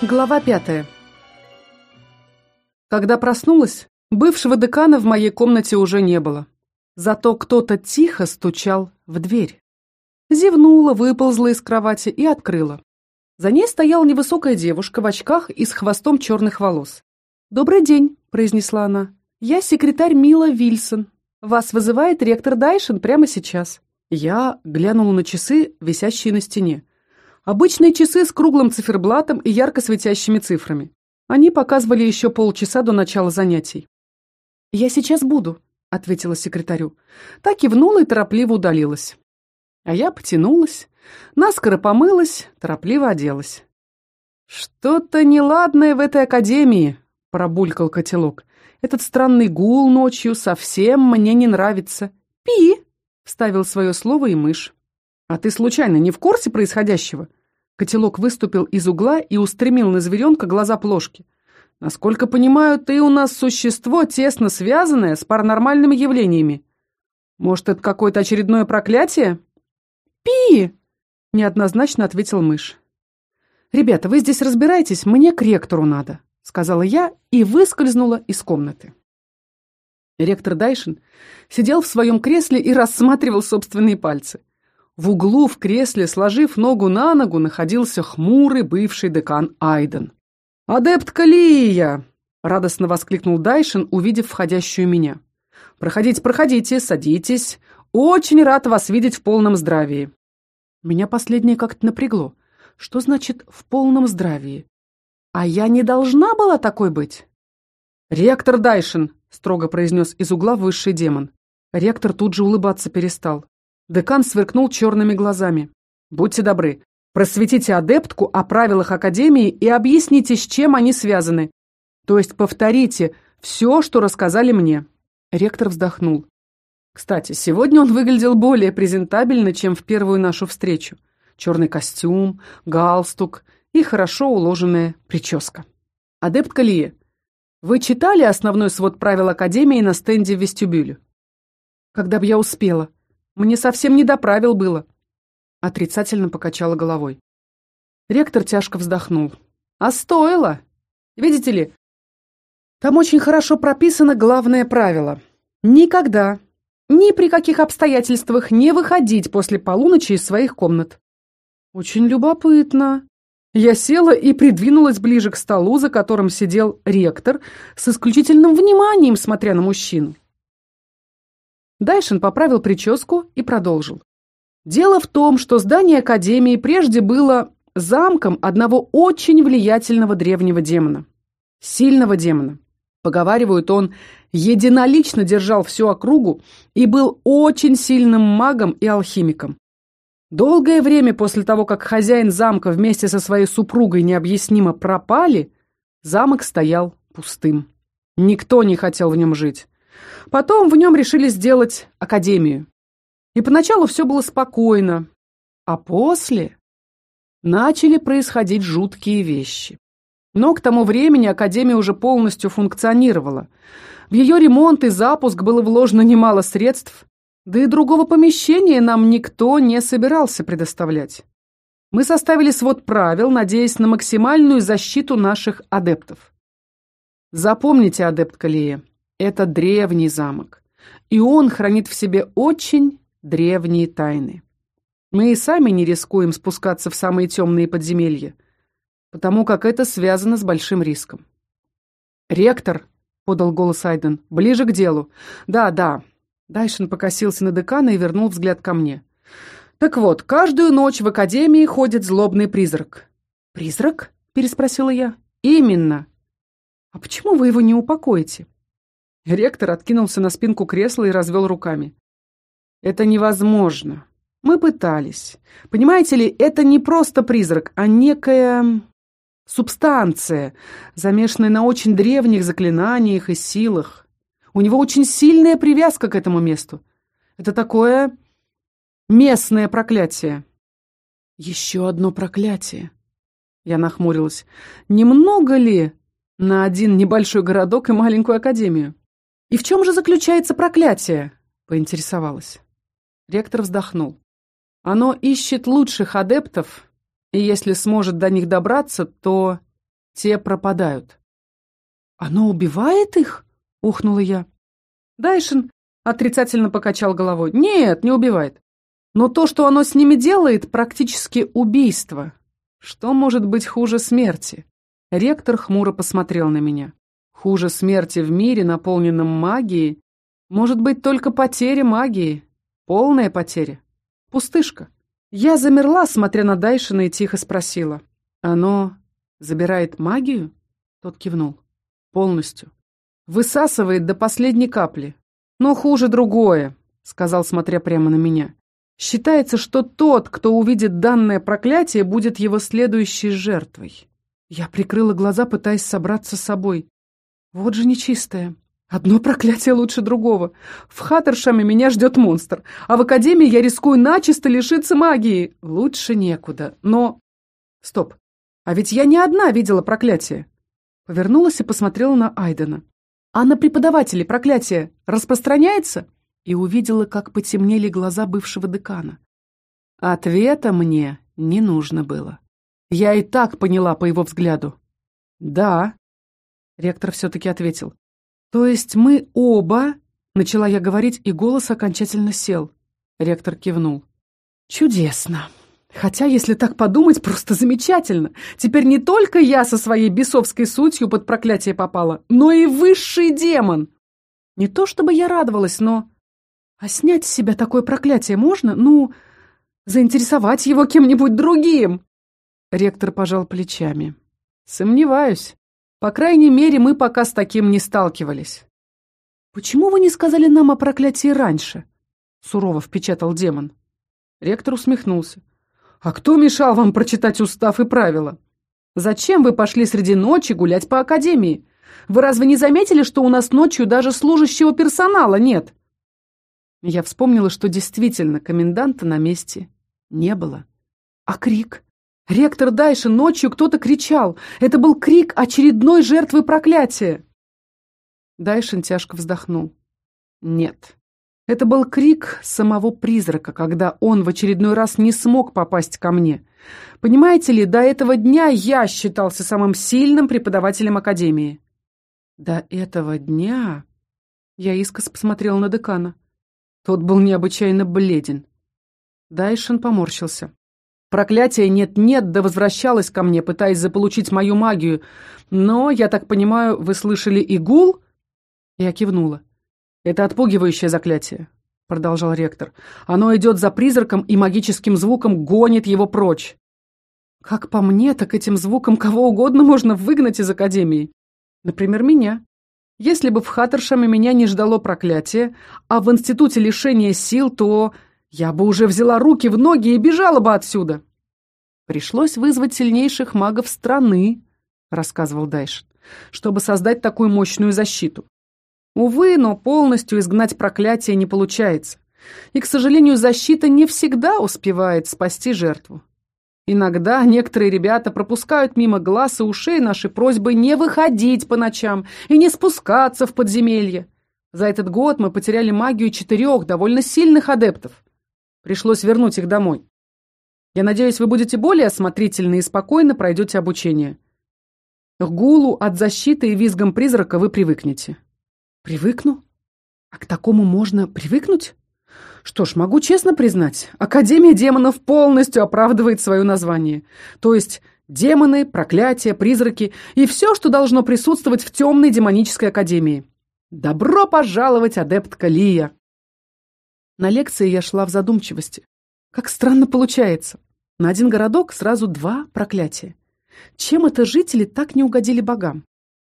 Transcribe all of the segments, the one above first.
Глава пятая. Когда проснулась, бывшего декана в моей комнате уже не было. Зато кто-то тихо стучал в дверь. Зевнула, выползла из кровати и открыла. За ней стояла невысокая девушка в очках и с хвостом черных волос. «Добрый день», — произнесла она. «Я секретарь Мила Вильсон. Вас вызывает ректор Дайшин прямо сейчас». Я глянула на часы, висящие на стене. Обычные часы с круглым циферблатом и ярко светящими цифрами. Они показывали еще полчаса до начала занятий. «Я сейчас буду», — ответила секретарю. Так кивнула и торопливо удалилась. А я потянулась, наскоро помылась, торопливо оделась. «Что-то неладное в этой академии», — пробулькал котелок. «Этот странный гул ночью совсем мне не нравится». «Пи!» — вставил свое слово и мышь. «А ты случайно не в курсе происходящего?» Котелок выступил из угла и устремил на зверенка глаза плошки. «Насколько понимаю, ты у нас существо, тесно связанное с паранормальными явлениями. Может, это какое-то очередное проклятие?» «Пи!» — неоднозначно ответил мышь. «Ребята, вы здесь разбираетесь, мне к ректору надо», — сказала я и выскользнула из комнаты. Ректор Дайшин сидел в своем кресле и рассматривал собственные пальцы. В углу в кресле, сложив ногу на ногу, находился хмурый бывший декан Айден. «Адепт Калия!» — радостно воскликнул Дайшин, увидев входящую меня. «Проходите, проходите, садитесь. Очень рад вас видеть в полном здравии». Меня последнее как-то напрягло. Что значит «в полном здравии»? А я не должна была такой быть? «Ректор Дайшин!» — строго произнес из угла высший демон. Ректор тут же улыбаться перестал. Декан сверкнул черными глазами. «Будьте добры, просветите адептку о правилах Академии и объясните, с чем они связаны. То есть повторите все, что рассказали мне». Ректор вздохнул. Кстати, сегодня он выглядел более презентабельно, чем в первую нашу встречу. Черный костюм, галстук и хорошо уложенная прическа. «Адепт Калие, вы читали основной свод правил Академии на стенде в вестибюле?» «Когда бы я успела», мне совсем не до правил было. Отрицательно покачала головой. Ректор тяжко вздохнул. А стоило. Видите ли, там очень хорошо прописано главное правило. Никогда, ни при каких обстоятельствах не выходить после полуночи из своих комнат. Очень любопытно. Я села и придвинулась ближе к столу, за которым сидел ректор, с исключительным вниманием смотря на мужчину. Дайшин поправил прическу и продолжил. Дело в том, что здание Академии прежде было замком одного очень влиятельного древнего демона. Сильного демона. Поговаривают, он единолично держал всю округу и был очень сильным магом и алхимиком. Долгое время после того, как хозяин замка вместе со своей супругой необъяснимо пропали, замок стоял пустым. Никто не хотел в нем жить. Потом в нем решили сделать академию. И поначалу все было спокойно, а после начали происходить жуткие вещи. Но к тому времени Академия уже полностью функционировала. В ее ремонт и запуск было вложено немало средств, да и другого помещения нам никто не собирался предоставлять. Мы составили свод правил, надеясь на максимальную защиту наших адептов. Запомните, адепт Калия, это древний замок, и он хранит в себе очень древние тайны. Мы и сами не рискуем спускаться в самые темные подземелья, потому как это связано с большим риском. «Ректор», — подал голос Айден, — «ближе к делу». «Да, да». Дайшин покосился на декана и вернул взгляд ко мне. «Так вот, каждую ночь в Академии ходит злобный призрак». «Призрак?» — переспросила я. «Именно». «А почему вы его не упокоите?» Ректор откинулся на спинку кресла и развел руками. «Это невозможно. Мы пытались. Понимаете ли, это не просто призрак, а некая субстанция, замешанная на очень древних заклинаниях и силах. У него очень сильная привязка к этому месту. Это такое местное проклятие». «Еще одно проклятие», — я нахмурилась. «Немного ли на один небольшой городок и маленькую академию?» «И в чем же заключается проклятие?» — поинтересовалась. Ректор вздохнул. «Оно ищет лучших адептов, и если сможет до них добраться, то те пропадают. «Оно убивает их?» — ухнула я. Дайшин отрицательно покачал головой. «Нет, не убивает. Но то, что оно с ними делает, практически убийство. Что может быть хуже смерти?» Ректор хмуро посмотрел на меня. «Хуже смерти в мире, наполненном магией, может быть только потеря магии, полная потеря, пустышка». Я замерла, смотря на Дайшина, и тихо спросила. «Оно забирает магию?» Тот кивнул. «Полностью. Высасывает до последней капли. Но хуже другое», — сказал, смотря прямо на меня. «Считается, что тот, кто увидит данное проклятие, будет его следующей жертвой». Я прикрыла глаза, пытаясь собраться с собой. «Вот же нечистое. Одно проклятие лучше другого. В Хаттершаме меня ждет монстр, а в Академии я рискую начисто лишиться магии. Лучше некуда, но... Стоп, а ведь я не одна видела проклятие. Повернулась и посмотрела на Айдена. А на преподавателей проклятие распространяется? И увидела, как потемнели глаза бывшего декана. Ответа мне не нужно было. Я и так поняла по его взгляду. «Да», — ректор все-таки ответил. «То есть мы оба...» — начала я говорить, и голос окончательно сел. Ректор кивнул. «Чудесно. Хотя, если так подумать, просто замечательно. Теперь не только я со своей бесовской сутью под проклятие попала, но и высший демон. Не то чтобы я радовалась, но... А снять с себя такое проклятие можно? Ну, заинтересовать его кем-нибудь другим?» Ректор пожал плечами. «Сомневаюсь. По крайней мере, мы пока с таким не сталкивались. «Почему вы не сказали нам о проклятии раньше?» — сурово впечатал демон. Ректор усмехнулся. «А кто мешал вам прочитать устав и правила? Зачем вы пошли среди ночи гулять по академии? Вы разве не заметили, что у нас ночью даже служащего персонала нет?» Я вспомнила, что действительно коменданта на месте не было. А крик? Ректор Дайши ночью кто-то кричал. Это был крик очередной жертвы проклятия. Дайшин тяжко вздохнул. Нет. Это был крик самого призрака, когда он в очередной раз не смог попасть ко мне. Понимаете ли, до этого дня я считался самым сильным преподавателем Академии. До этого дня... Я искоса посмотрел на декана. Тот был необычайно бледен. Дайшин поморщился. Проклятие нет-нет, да возвращалось ко мне, пытаясь заполучить мою магию. Но, я так понимаю, вы слышали игул? Я кивнула. Это отпугивающее заклятие, продолжал ректор. Оно идет за призраком и магическим звуком гонит его прочь. Как по мне, так этим звуком кого угодно можно выгнать из академии. Например, меня. Если бы в Хаттершаме меня не ждало проклятие, а в институте лишения сил, то я бы уже взяла руки в ноги и бежала бы отсюда. Пришлось вызвать сильнейших магов страны, рассказывал Дайшин, чтобы создать такую мощную защиту. Увы, но полностью изгнать проклятие не получается. И, к сожалению, защита не всегда успевает спасти жертву. Иногда некоторые ребята пропускают мимо глаз и ушей наши просьбы не выходить по ночам и не спускаться в подземелье. За этот год мы потеряли магию четырех довольно сильных адептов. Пришлось вернуть их домой. Я надеюсь, вы будете более осмотрительны и спокойно пройдете обучение. К гулу от защиты и визгам призрака вы привыкнете. Привыкну? А к такому можно привыкнуть? Что ж, могу честно признать, Академия демонов полностью оправдывает свое название. То есть демоны, проклятия, призраки и все, что должно присутствовать в темной демонической академии. Добро пожаловать, адептка Лия! На лекции я шла в задумчивости. Как странно получается. На один городок сразу два проклятия. Чем это жители так не угодили богам?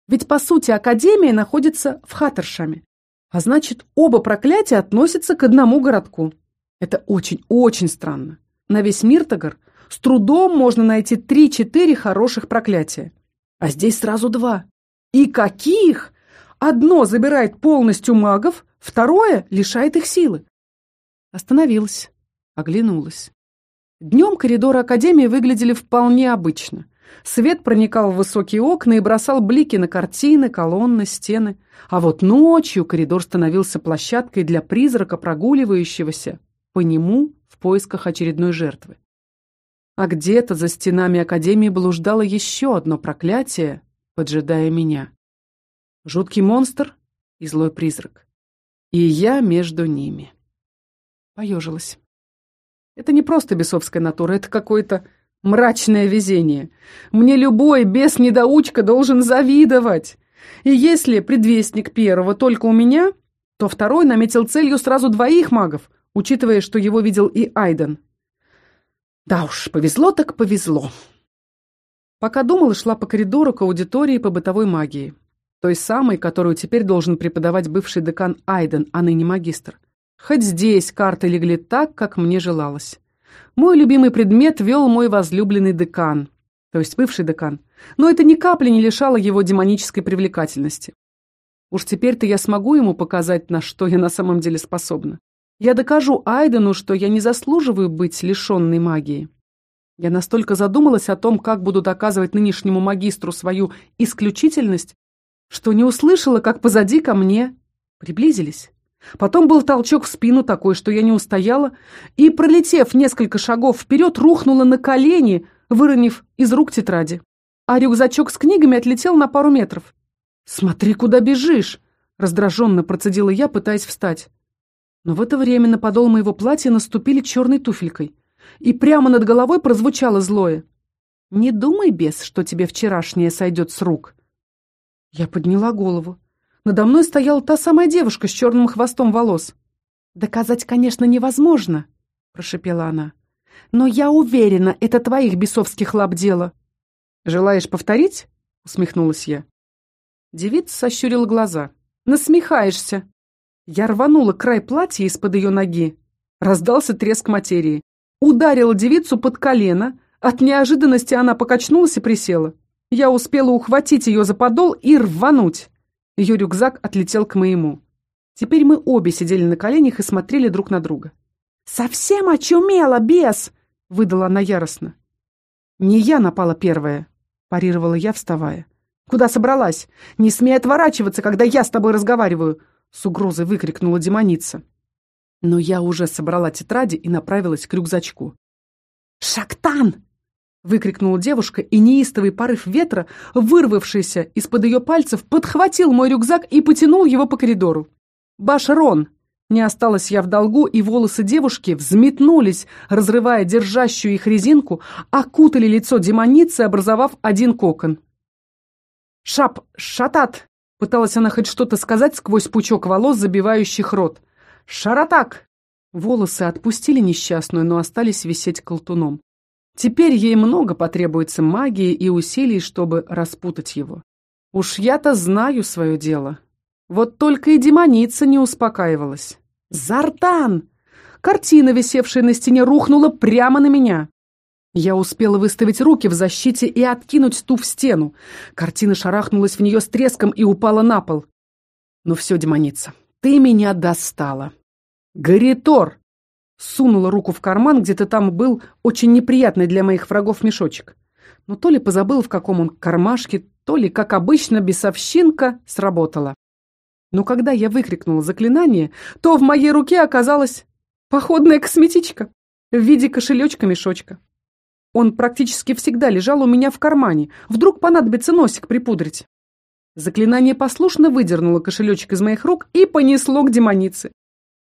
Ведь, по сути, Академия находится в Хаттершаме. А значит, оба проклятия относятся к одному городку. Это очень-очень странно. На весь Миртагор с трудом можно найти три-четыре хороших проклятия. А здесь сразу два. И каких? Одно забирает полностью магов, второе лишает их силы. Остановилась, оглянулась. Днем коридоры Академии выглядели вполне обычно. Свет проникал в высокие окна и бросал блики на картины, колонны, стены. А вот ночью коридор становился площадкой для призрака, прогуливающегося по нему в поисках очередной жертвы. А где-то за стенами Академии блуждало еще одно проклятие, поджидая меня. Жуткий монстр и злой призрак. И я между ними. Поежилась. Это не просто бесовская натура, это какое-то мрачное везение. Мне любой бес-недоучка должен завидовать. И если предвестник первого только у меня, то второй наметил целью сразу двоих магов, учитывая, что его видел и Айден. Да уж, повезло так повезло. Пока думала, шла по коридору к аудитории по бытовой магии. Той самой, которую теперь должен преподавать бывший декан Айден, а ныне магистр. Хоть здесь карты легли так, как мне желалось. Мой любимый предмет вел мой возлюбленный декан, то есть бывший декан, но это ни капли не лишало его демонической привлекательности. Уж теперь-то я смогу ему показать, на что я на самом деле способна. Я докажу Айдену, что я не заслуживаю быть лишенной магии. Я настолько задумалась о том, как буду доказывать нынешнему магистру свою исключительность, что не услышала, как позади ко мне приблизились. Потом был толчок в спину такой, что я не устояла, и, пролетев несколько шагов вперед, рухнула на колени, выронив из рук тетради. А рюкзачок с книгами отлетел на пару метров. «Смотри, куда бежишь!» — раздраженно процедила я, пытаясь встать. Но в это время на подол моего платья наступили черной туфелькой, и прямо над головой прозвучало злое. «Не думай, бес, что тебе вчерашнее сойдет с рук». Я подняла голову. Надо мной стояла та самая девушка с черным хвостом волос. «Доказать, конечно, невозможно», — прошепела она. «Но я уверена, это твоих бесовских лап дело». «Желаешь повторить?» — усмехнулась я. Девица сощурила глаза. «Насмехаешься!» Я рванула край платья из-под ее ноги. Раздался треск материи. Ударила девицу под колено. От неожиданности она покачнулась и присела. Я успела ухватить ее за подол и рвануть. Ее рюкзак отлетел к моему. Теперь мы обе сидели на коленях и смотрели друг на друга. «Совсем очумела, бес!» — выдала она яростно. «Не я напала первая», — парировала я, вставая. «Куда собралась? Не смей отворачиваться, когда я с тобой разговариваю. — с угрозой выкрикнула демоница. Но я уже собрала тетради и направилась к рюкзачку. «Шактан!» — выкрикнула девушка, и неистовый порыв ветра, вырвавшийся из-под ее пальцев, подхватил мой рюкзак и потянул его по коридору. «Башрон!» Не осталась я в долгу, и волосы девушки взметнулись, разрывая держащую их резинку, окутали лицо демоницы, образовав один кокон. «Шап! Шатат!» Пыталась она хоть что-то сказать сквозь пучок волос, забивающих рот. «Шаратак!» Волосы отпустили несчастную, но остались висеть колтуном. Теперь ей много потребуется магии и усилий, чтобы распутать его. Уж я-то знаю свое дело. Вот только и демоница не успокаивалась. «Зартан!» Картина, висевшая на стене, рухнула прямо на меня. Я успела выставить руки в защите и откинуть ту в стену. Картина шарахнулась в нее с треском и упала на пол. Ну все, демоница, ты меня достала. Горитор! Сунула руку в карман, где-то там был очень неприятный для моих врагов мешочек. Но то ли позабыл, в каком он кармашке, то ли, как обычно, бесовщинка сработала. Но когда я выкрикнула заклинание, то в моей руке оказалась походная косметичка в виде кошелечка-мешочка. Он практически всегда лежал у меня в кармане. Вдруг понадобится носик припудрить. Заклинание послушно выдернуло кошелечек из моих рук и понесло к демонице.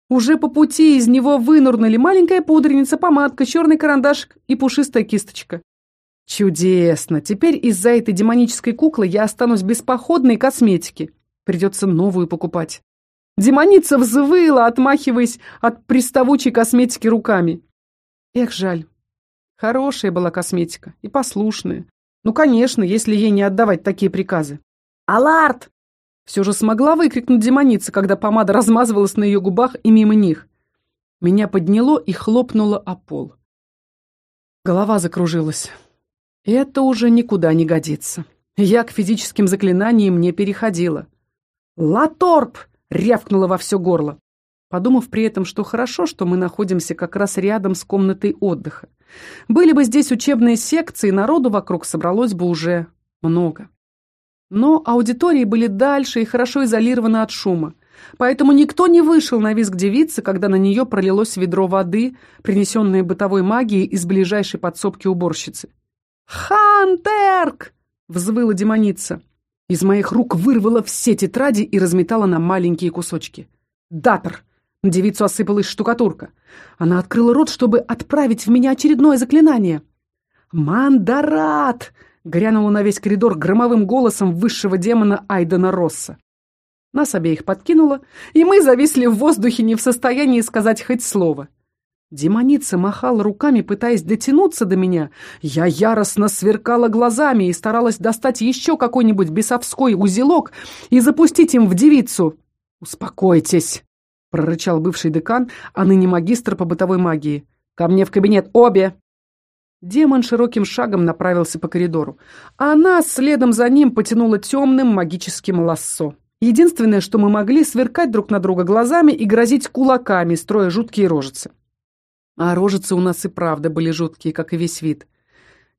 Уже по пути из него вынурнули маленькая пудреница, помадка, черный карандашик и пушистая кисточка. Чудесно! Теперь из-за этой демонической куклы я останусь без походной косметики. Придется новую покупать. Демоница взвыла, отмахиваясь от приставучей косметики руками. Эх, жаль, Хорошая была косметика и послушная. Ну, конечно, если ей не отдавать такие приказы. «Аларт!» Все же смогла выкрикнуть демоница, когда помада размазывалась на ее губах и мимо них. Меня подняло и хлопнуло о пол. Голова закружилась. Это уже никуда не годится. Я к физическим заклинаниям не переходила. «Латорп!» — рявкнула во все горло подумав при этом, что хорошо, что мы находимся как раз рядом с комнатой отдыха. Были бы здесь учебные секции, народу вокруг собралось бы уже много. Но аудитории были дальше и хорошо изолированы от шума. Поэтому никто не вышел на визг девицы, когда на нее пролилось ведро воды, принесенное бытовой магией из ближайшей подсобки уборщицы. «Хантерк!» — взвыла демоница. Из моих рук вырвала все тетради и разметала на маленькие кусочки. «Датор!» На девицу осыпалась штукатурка. Она открыла рот, чтобы отправить в меня очередное заклинание. «Мандарат!» — грянула на весь коридор громовым голосом высшего демона Айдена Росса. Нас обеих подкинуло, и мы зависли в воздухе не в состоянии сказать хоть слово. Демоница махала руками, пытаясь дотянуться до меня. Я яростно сверкала глазами и старалась достать еще какой-нибудь бесовской узелок и запустить им в девицу. «Успокойтесь!» — прорычал бывший декан, а ныне магистр по бытовой магии. «Ко мне в кабинет обе!» Демон широким шагом направился по коридору, а нас следом за ним потянуло темным магическим лассо. Единственное, что мы могли, сверкать друг на друга глазами и грозить кулаками, строя жуткие рожицы. А рожицы у нас и правда были жуткие, как и весь вид.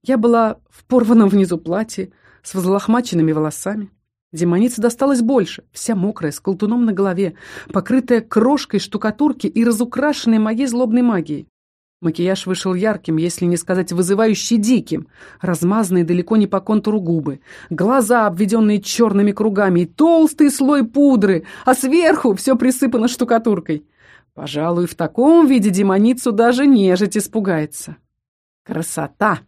Я была в порванном внизу платье, с возлохмаченными волосами. Демоница досталась больше, вся мокрая, с колтуном на голове, покрытая крошкой штукатурки и разукрашенной моей злобной магией. Макияж вышел ярким, если не сказать вызывающе диким, размазанные далеко не по контуру губы, глаза, обведенные черными кругами, и толстый слой пудры, а сверху все присыпано штукатуркой. Пожалуй, в таком виде демоницу даже нежить испугается. Красота!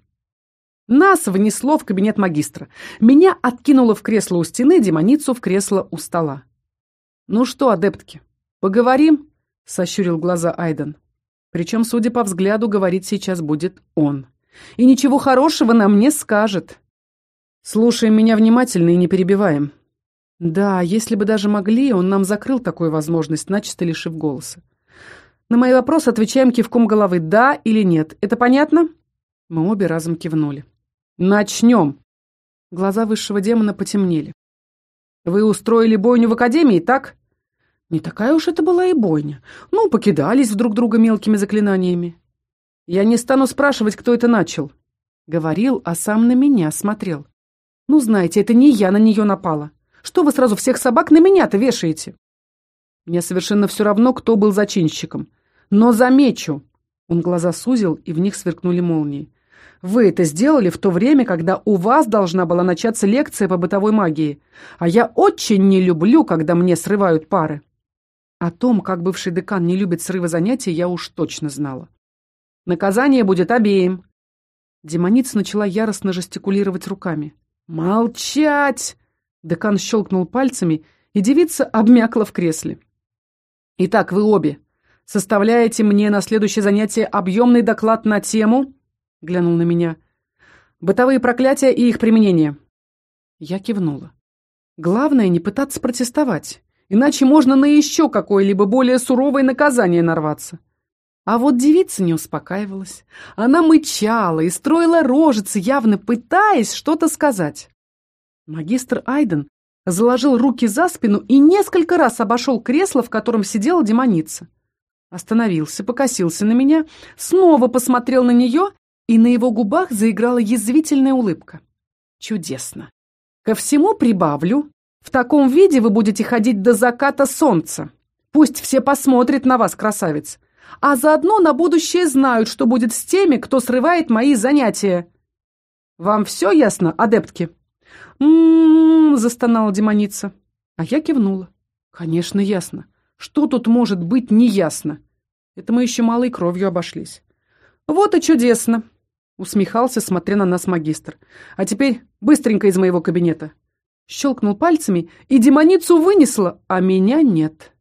Нас внесло в кабинет магистра. Меня откинуло в кресло у стены, демоницу в кресло у стола. «Ну что, адептки, поговорим?» — сощурил глаза Айден. Причем, судя по взгляду, говорить сейчас будет он. И ничего хорошего нам не скажет. Слушаем меня внимательно и не перебиваем. Да, если бы даже могли, он нам закрыл такую возможность, начисто лишив голоса. На мои вопросы отвечаем кивком головы «да» или «нет». Это понятно? Мы обе разом кивнули. Начнем. Глаза высшего демона потемнели. Вы устроили бойню в академии, так? Не такая уж это была и бойня. Ну, покидались друг друга мелкими заклинаниями. Я не стану спрашивать, кто это начал. Говорил, а сам на меня смотрел. Ну, знаете, это не я на нее напала. Что вы сразу всех собак на меня-то вешаете? Мне совершенно все равно, кто был зачинщиком. Но замечу, он глаза сузил, и в них сверкнули молнии. Вы это сделали в то время, когда у вас должна была начаться лекция по бытовой магии. А я очень не люблю, когда мне срывают пары. О том, как бывший декан не любит срывы занятий, я уж точно знала. Наказание будет обеим. Демоница начала яростно жестикулировать руками. «Молчать!» Декан щелкнул пальцами, и девица обмякла в кресле. «Итак, вы обе составляете мне на следующее занятие объемный доклад на тему...» Глянул на меня. «Бытовые проклятия и их применение». Я кивнула. «Главное, не пытаться протестовать. Иначе можно на еще какое-либо более суровое наказание нарваться. А вот девица не успокаивалась. Она мычала и строила рожицы, явно пытаясь что-то сказать. Магистр Айден заложил руки за спину и несколько раз обошел кресло, в котором сидела демоница. Остановился, покосился на меня, снова посмотрел на нее, и на его губах заиграла язвительная улыбка. Чудесно. Ко всему прибавлю, в таком виде вы будете ходить до заката солнца. Пусть все посмотрят на вас, красавец. А заодно на будущее знают, что будет с теми, кто срывает мои занятия. Вам все ясно, адептки?» «М-м-м», застонала демоница. А я кивнула. «Конечно, ясно. Что тут может быть неясно? Это мы еще малой кровью обошлись». «Вот и чудесно!» — усмехался, смотря на нас магистр. «А теперь быстренько из моего кабинета. Щелкнул пальцами, и демоницу вынесло, а меня нет.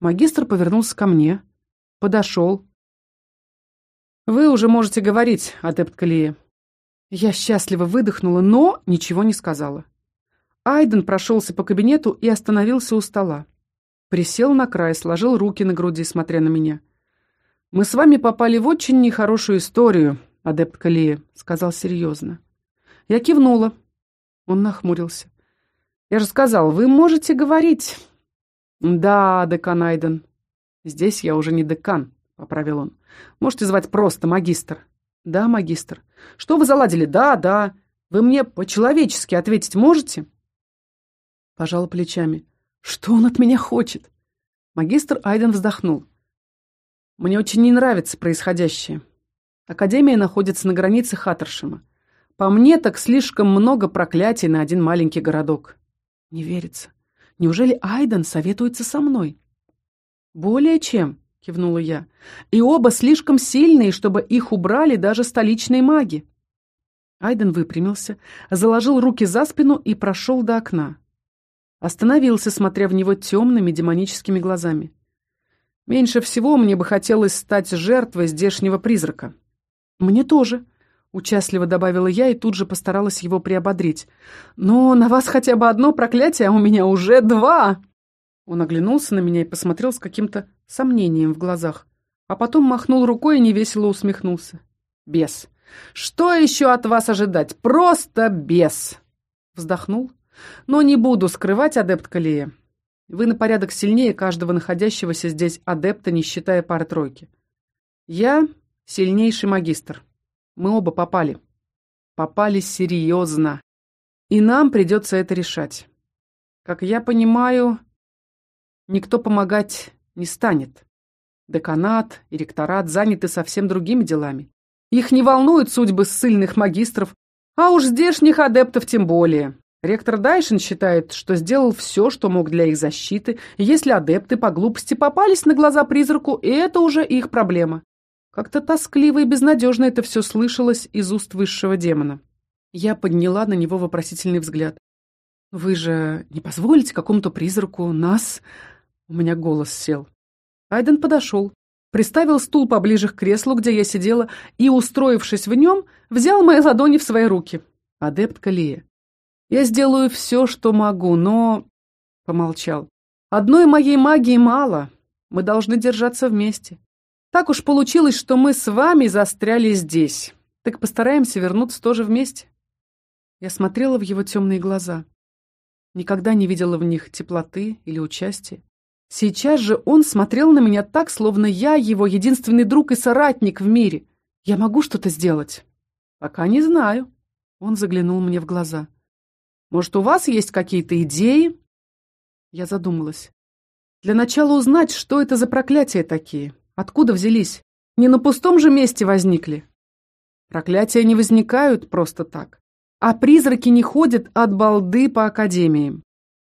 Магистр повернулся ко мне. Подошел. «Вы уже можете говорить, адепт Калия». Я счастливо выдохнула, но ничего не сказала. Айден прошелся по кабинету и остановился у стола. Присел на край, сложил руки на груди, смотря на меня. «Мы с вами попали в очень нехорошую историю, адепт Калия», — сказал серьезно. Я кивнула. Он нахмурился. Я же сказал, вы можете говорить. Да, декан Айден. Здесь я уже не декан, поправил он. Можете звать просто магистр. Да, магистр. Что вы заладили? Да, да. Вы мне по-человечески ответить можете? Пожал плечами. Что он от меня хочет? Магистр Айден вздохнул. Мне очень не нравится происходящее. Академия находится на границе Хаттершема. По мне, так слишком много проклятий на один маленький городок. Не верится. Неужели Айден советуется со мной? Более чем, кивнула я. И оба слишком сильные, чтобы их убрали даже столичные маги. Айден выпрямился, заложил руки за спину и прошел до окна. Остановился, смотря в него темными демоническими глазами. Меньше всего мне бы хотелось стать жертвой здешнего призрака. Мне тоже, участливо добавила я и тут же постаралась его приободрить. Но на вас хотя бы одно проклятие, а у меня уже два. Он оглянулся на меня и посмотрел с каким-то сомнением в глазах, а потом махнул рукой и невесело усмехнулся. Бес. Что еще от вас ожидать? Просто бес. Вздохнул но не буду скрывать, адепт Калия. Вы на порядок сильнее каждого находящегося здесь адепта, не считая пары-тройки. Я сильнейший магистр. Мы оба попали. Попали серьезно. И нам придется это решать. Как я понимаю, никто помогать не станет. Деканат и ректорат заняты совсем другими делами. Их не волнуют судьбы ссыльных магистров, а уж здешних адептов тем более. Ректор Дайшин считает, что сделал все, что мог для их защиты, если адепты по глупости попались на глаза призраку, это уже их проблема. Как-то тоскливо и безнадежно это все слышалось из уст высшего демона. Я подняла на него вопросительный взгляд. «Вы же не позволите какому-то призраку нас...» У меня голос сел. Айден подошел, приставил стул поближе к креслу, где я сидела, и, устроившись в нем, взял мои ладони в свои руки. Адепт Калия. Я сделаю все, что могу, но...» Помолчал. «Одной моей магии мало. Мы должны держаться вместе. Так уж получилось, что мы с вами застряли здесь. Так постараемся вернуться тоже вместе». Я смотрела в его темные глаза. Никогда не видела в них теплоты или участия. Сейчас же он смотрел на меня так, словно я его единственный друг и соратник в мире. Я могу что-то сделать? Пока не знаю. Он заглянул мне в глаза. Может, у вас есть какие-то идеи?» Я задумалась. «Для начала узнать, что это за проклятия такие, откуда взялись. Не на пустом же месте возникли. Проклятия не возникают просто так, а призраки не ходят от балды по академиям.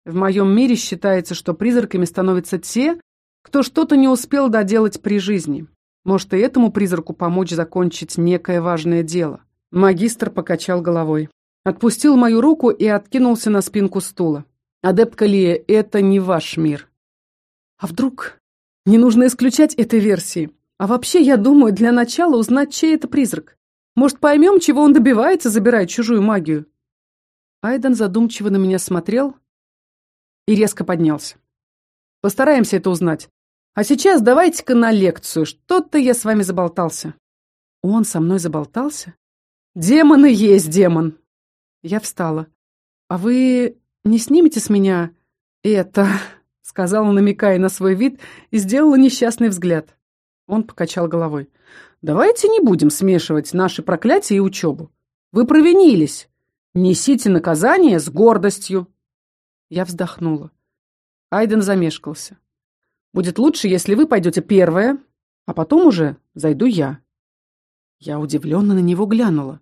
В моем мире считается, что призраками становятся те, кто что-то не успел доделать при жизни. Может, и этому призраку помочь закончить некое важное дело». Магистр покачал головой. Отпустил мою руку и откинулся на спинку стула. «Адепт Калия, это не ваш мир». «А вдруг? Не нужно исключать этой версии. А вообще, я думаю, для начала узнать, чей это призрак. Может, поймем, чего он добивается, забирая чужую магию?» Айден задумчиво на меня смотрел и резко поднялся. «Постараемся это узнать. А сейчас давайте-ка на лекцию. Что-то я с вами заболтался». «Он со мной заболтался?» «Демон и есть демон!» Я встала. «А вы не снимете с меня это?» Сказала, намекая на свой вид, и сделала несчастный взгляд. Он покачал головой. «Давайте не будем смешивать наши проклятия и учебу. Вы провинились. Несите наказание с гордостью». Я вздохнула. Айден замешкался. «Будет лучше, если вы пойдете первая, а потом уже зайду я». Я удивленно на него глянула.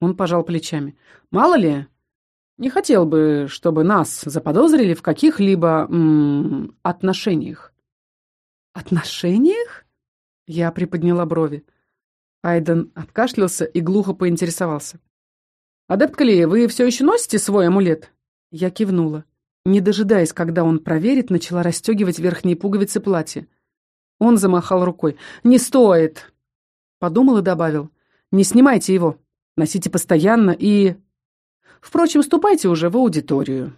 Он пожал плечами. «Мало ли, не хотел бы, чтобы нас заподозрили в каких-либо отношениях». «Отношениях?» Я приподняла брови. Айден откашлялся и глухо поинтересовался. «Адепт Калия, вы все еще носите свой амулет?» Я кивнула. Не дожидаясь, когда он проверит, начала расстегивать верхние пуговицы платья. Он замахал рукой. «Не стоит!» Подумал и добавил. «Не снимайте его!» Носите постоянно и... Впрочем, ступайте уже в аудиторию.